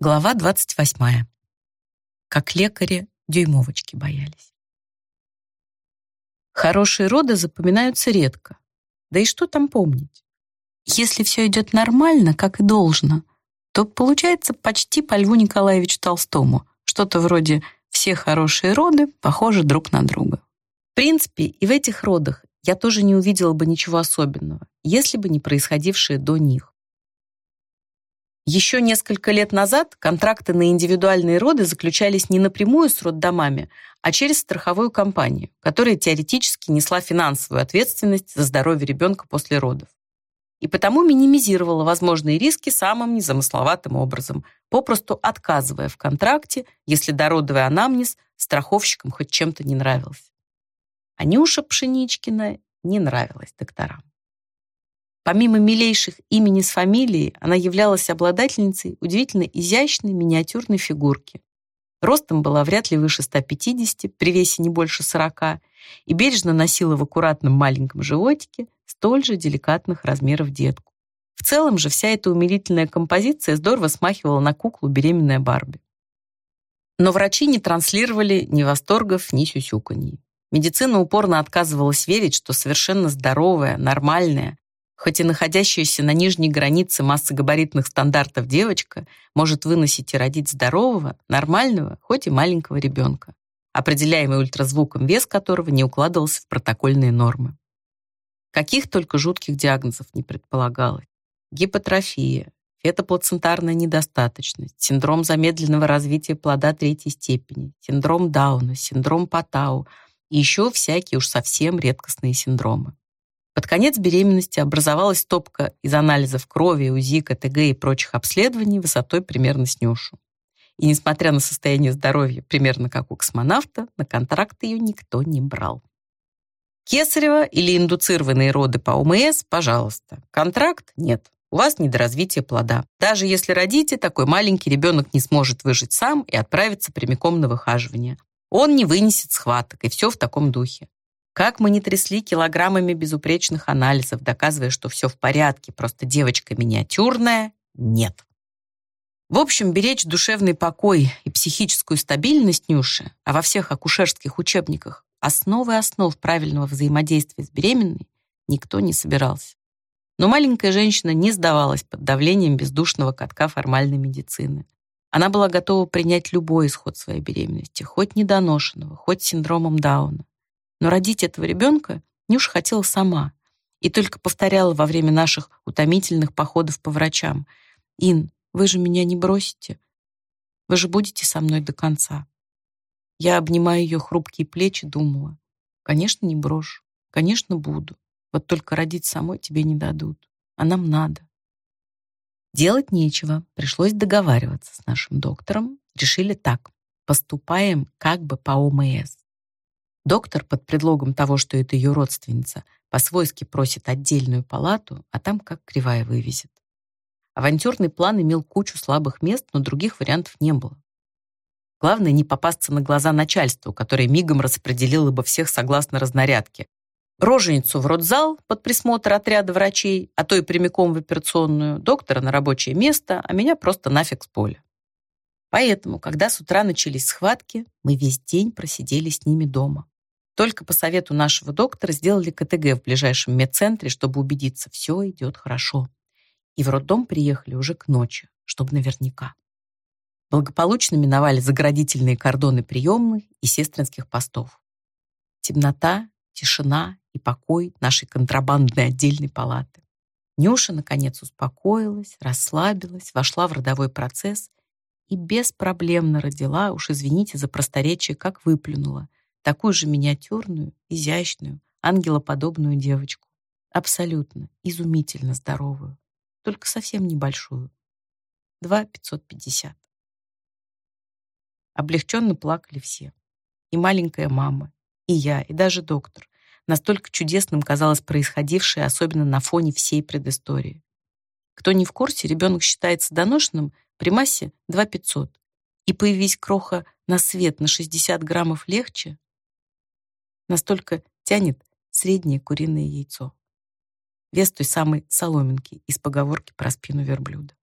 Глава 28. Как лекари дюймовочки боялись. Хорошие роды запоминаются редко. Да и что там помнить? Если все идет нормально, как и должно, то получается почти по Льву Николаевичу Толстому. Что-то вроде «все хорошие роды похожи друг на друга». В принципе, и в этих родах я тоже не увидела бы ничего особенного, если бы не происходившее до них. Еще несколько лет назад контракты на индивидуальные роды заключались не напрямую с роддомами, а через страховую компанию, которая теоретически несла финансовую ответственность за здоровье ребенка после родов. И потому минимизировала возможные риски самым незамысловатым образом, попросту отказывая в контракте, если дородовый анамнез страховщикам хоть чем-то не нравился. А Нюша Пшеничкина не нравилась докторам. Помимо милейших имени с фамилией, она являлась обладательницей удивительно изящной миниатюрной фигурки. Ростом была вряд ли выше 150, при весе не больше 40, и бережно носила в аккуратном маленьком животике столь же деликатных размеров детку. В целом же вся эта умилительная композиция здорово смахивала на куклу беременная Барби. Но врачи не транслировали ни восторгов, ни сюсюканий. Медицина упорно отказывалась верить, что совершенно здоровая, нормальная, Хоть и находящаяся на нижней границе массогабаритных стандартов девочка может выносить и родить здорового, нормального, хоть и маленького ребенка, определяемый ультразвуком вес которого не укладывался в протокольные нормы. Каких только жутких диагнозов не предполагалось. Гипотрофия, фетоплацентарная недостаточность, синдром замедленного развития плода третьей степени, синдром Дауна, синдром Патау и еще всякие уж совсем редкостные синдромы. Под конец беременности образовалась топка из анализов крови, УЗИ, КТГ и прочих обследований высотой примерно с Нюшу. И несмотря на состояние здоровья примерно как у космонавта, на контракт ее никто не брал. Кесарева или индуцированные роды по ОМС, пожалуйста. Контракт нет. У вас недоразвитие плода. Даже если родите, такой маленький ребенок не сможет выжить сам и отправиться прямиком на выхаживание. Он не вынесет схваток, и все в таком духе. Как мы не трясли килограммами безупречных анализов, доказывая, что все в порядке, просто девочка миниатюрная, нет. В общем, беречь душевный покой и психическую стабильность Нюши, а во всех акушерских учебниках основы основ правильного взаимодействия с беременной никто не собирался. Но маленькая женщина не сдавалась под давлением бездушного катка формальной медицины. Она была готова принять любой исход своей беременности, хоть недоношенного, хоть синдромом Дауна. Но родить этого ребенка Нюша хотела сама и только повторяла во время наших утомительных походов по врачам. «Ин, вы же меня не бросите. Вы же будете со мной до конца». Я, обнимая ее хрупкие плечи, думала, «Конечно, не брошу, конечно, буду. Вот только родить самой тебе не дадут, а нам надо». Делать нечего, пришлось договариваться с нашим доктором. Решили так, поступаем как бы по ОМС. Доктор под предлогом того, что это ее родственница, по-свойски просит отдельную палату, а там как кривая вывезет. Авантюрный план имел кучу слабых мест, но других вариантов не было. Главное не попасться на глаза начальству, которое мигом распределило бы всех согласно разнарядке. Роженицу в родзал под присмотр отряда врачей, а то и прямиком в операционную, доктора на рабочее место, а меня просто нафиг с поля. Поэтому, когда с утра начались схватки, мы весь день просидели с ними дома. Только по совету нашего доктора сделали КТГ в ближайшем медцентре, чтобы убедиться, все идет хорошо. И в роддом приехали уже к ночи, чтобы наверняка. Благополучно миновали заградительные кордоны приемных и сестринских постов. Темнота, тишина и покой нашей контрабандной отдельной палаты. Нюша, наконец, успокоилась, расслабилась, вошла в родовой процесс и беспроблемно родила, уж извините за просторечие, как выплюнула, такую же миниатюрную, изящную, ангелоподобную девочку. Абсолютно, изумительно здоровую, только совсем небольшую. Два пятьсот пятьдесят. Облегченно плакали все. И маленькая мама, и я, и даже доктор. Настолько чудесным казалось происходившее, особенно на фоне всей предыстории. Кто не в курсе, ребенок считается доношенным при массе 2500. И появись кроха на свет на 60 граммов легче, Настолько тянет среднее куриное яйцо. Вес той самой соломинки из поговорки про спину верблюда.